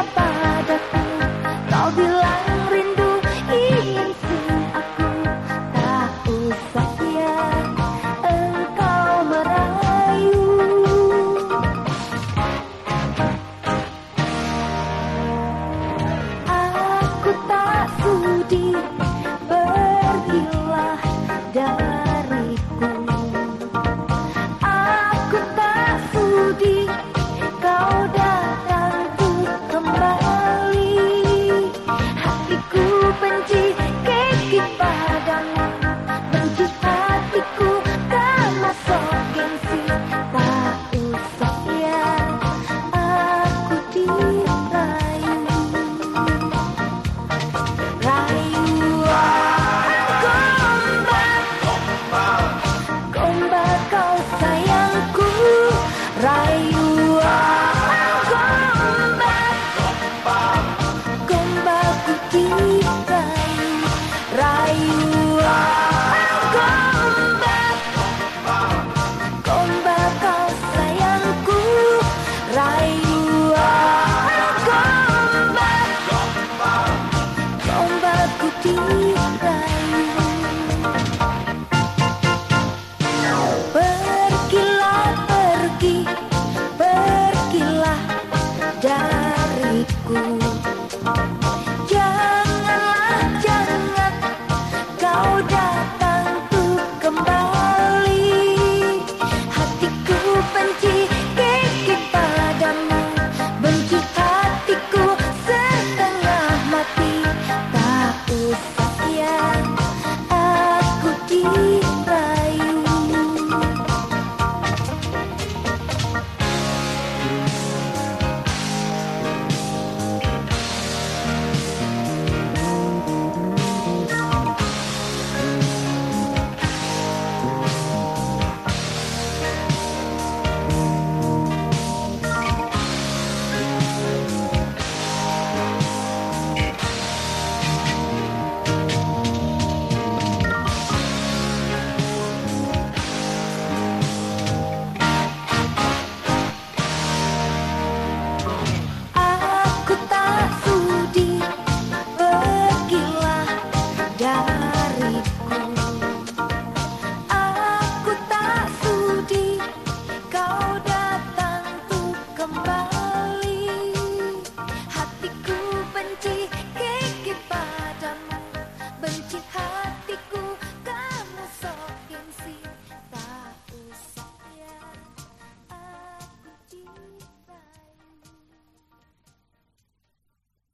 Bye-bye. Thank you.